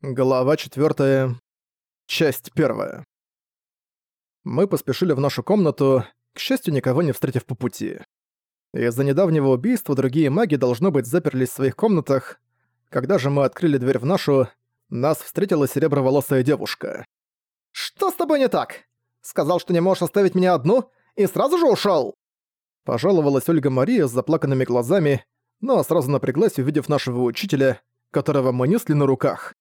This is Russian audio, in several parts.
Глава 4. Часть 1. Мы поспешили в нашу комнату, к счастью, никого не встретив по пути. Из-за недавнего убийства другие маги, должно быть, заперлись в своих комнатах. Когда же мы открыли дверь в нашу, нас встретила сереброволосая девушка. «Что с тобой не так? Сказал, что не можешь оставить меня одну, и сразу же ушёл!» Пожаловалась Ольга Мария с заплаканными глазами, но сразу напряглась, увидев нашего учителя, которого мы несли на руках.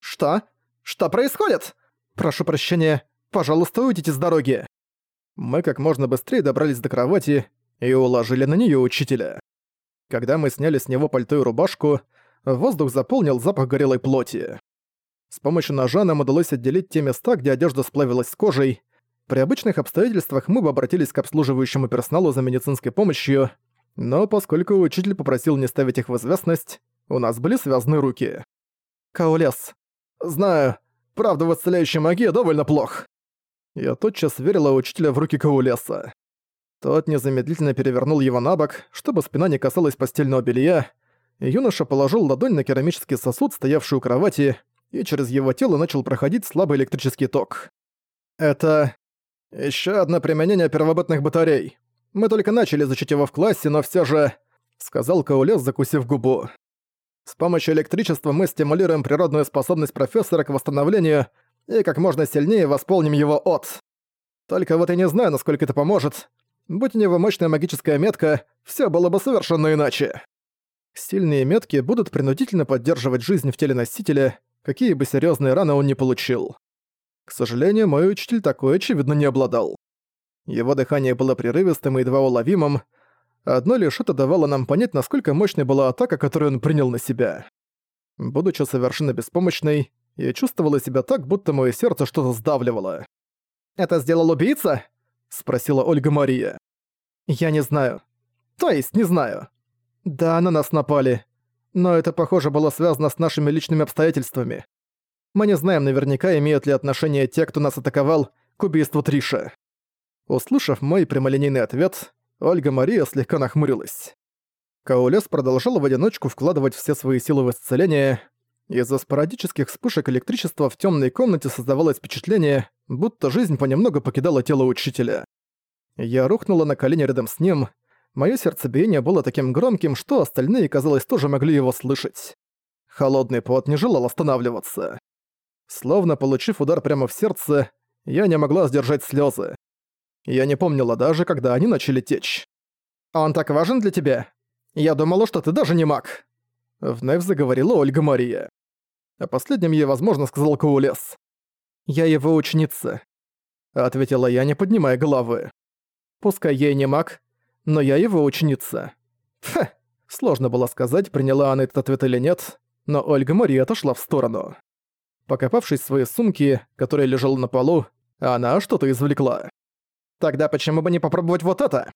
«Что? Что происходит? Прошу прощения, пожалуйста, уйдите с дороги!» Мы как можно быстрее добрались до кровати и уложили на неё учителя. Когда мы сняли с него пальто и рубашку, воздух заполнил запах горелой плоти. С помощью ножа нам удалось отделить те места, где одежда сплавилась с кожей. При обычных обстоятельствах мы бы обратились к обслуживающему персоналу за медицинской помощью, но поскольку учитель попросил не ставить их в известность, у нас были связаны руки. «Каолес, «Знаю. Правда, в исцеляющей магии довольно плох». Я тотчас верила учителя в руки Каулеса. Тот незамедлительно перевернул его на бок, чтобы спина не касалась постельного белья, и юноша положил ладонь на керамический сосуд, стоявший у кровати, и через его тело начал проходить слабый электрический ток. «Это... еще одно применение первобытных батарей. Мы только начали изучить его в классе, но все же...» — сказал Каулес, закусив губу. С помощью электричества мы стимулируем природную способность профессора к восстановлению и как можно сильнее восполним его от. Только вот я не знаю, насколько это поможет. Будь у него мощная магическая метка, все было бы совершенно иначе. Сильные метки будут принудительно поддерживать жизнь в теле носителя, какие бы серьезные раны он не получил. К сожалению, мой учитель такой, очевидно, не обладал. Его дыхание было прерывистым и едва уловимым, Одно лишь это давало нам понять, насколько мощной была атака, которую он принял на себя. Будучи совершенно беспомощной, я чувствовала себя так, будто мое сердце что-то сдавливало. «Это сделал убийца?» — спросила Ольга Мария. «Я не знаю. То есть не знаю. Да, на нас напали. Но это, похоже, было связано с нашими личными обстоятельствами. Мы не знаем наверняка, имеют ли отношение те, кто нас атаковал, к убийству Триша». Услышав мой прямолинейный ответ, Ольга Мария слегка нахмурилась. Каулес продолжал в одиночку вкладывать все свои силы в исцеление. Из-за спорадических вспышек электричества в темной комнате создавалось впечатление, будто жизнь понемногу покидала тело учителя. Я рухнула на колени рядом с ним. Моё сердцебиение было таким громким, что остальные, казалось, тоже могли его слышать. Холодный пот не желал останавливаться. Словно получив удар прямо в сердце, я не могла сдержать слезы. Я не помнила даже, когда они начали течь. «Он так важен для тебя? Я думала, что ты даже не маг!» Вновь заговорила Ольга Мария. А последнем ей, возможно, сказал Каулес. «Я его ученица», — ответила я, не поднимая головы. «Пускай и не маг, но я его ученица». Фе, сложно было сказать, приняла она этот ответ или нет, но Ольга Мария отошла в сторону. Покопавшись в своей сумке, которая лежала на полу, она что-то извлекла. Тогда почему бы не попробовать вот это?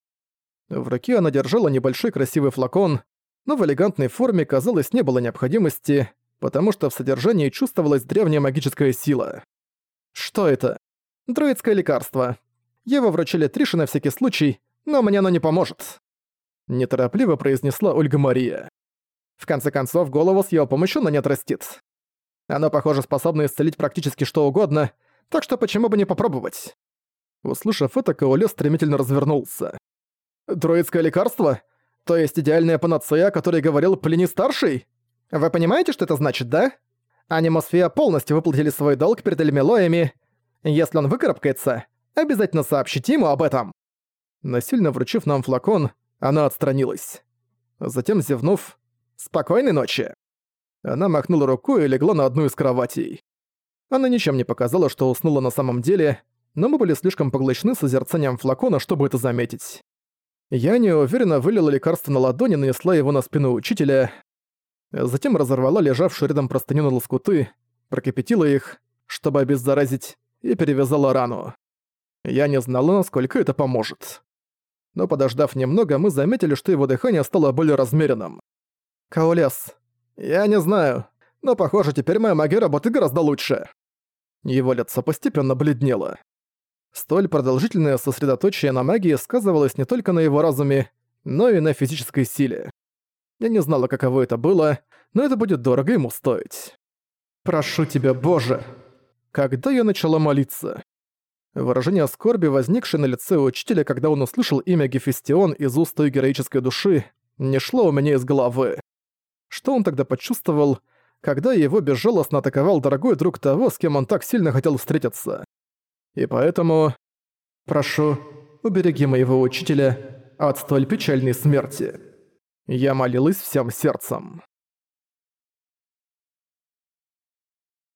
В руке она держала небольшой красивый флакон, но в элегантной форме, казалось, не было необходимости, потому что в содержании чувствовалась древняя магическая сила. Что это? Друидское лекарство. Его вручили Трише на всякий случай, но мне оно не поможет. Неторопливо произнесла Ольга Мария. В конце концов, голову с его помощью она не отрастит. Оно, похоже, способно исцелить практически что угодно, так что почему бы не попробовать? Услышав это, Каолес стремительно развернулся. «Троицкое лекарство? То есть идеальная панацея, о которой говорил Плини-старший? Вы понимаете, что это значит, да? Анимосфея полностью выплатили свой долг перед Эльмелоями. Если он выкарабкается, обязательно сообщите ему об этом». Насильно вручив нам флакон, она отстранилась. Затем, зевнув, «Спокойной ночи!» Она махнула рукой и легла на одну из кроватей. Она ничем не показала, что уснула на самом деле, но мы были слишком поглощены созерцанием флакона, чтобы это заметить. Я неуверенно вылила лекарство на ладони и нанесла его на спину учителя, затем разорвала лежавшую рядом простыню на лоскуты, прокипятила их, чтобы обеззаразить, и перевязала рану. Я не знала, насколько это поможет. Но подождав немного, мы заметили, что его дыхание стало более размеренным. «Каолес, я не знаю, но похоже, теперь моя магия работает гораздо лучше». Его лицо постепенно бледнело. Столь продолжительное сосредоточие на магии сказывалось не только на его разуме, но и на физической силе. Я не знала, каково это было, но это будет дорого ему стоить. «Прошу тебя, Боже!» Когда я начала молиться? Выражение скорби, возникшее на лице учителя, когда он услышал имя Гефестион из уст той героической души, не шло у меня из головы. Что он тогда почувствовал, когда его безжалостно атаковал дорогой друг того, с кем он так сильно хотел встретиться? И поэтому... Прошу, убереги моего учителя от столь печальной смерти. Я молилась всем сердцем.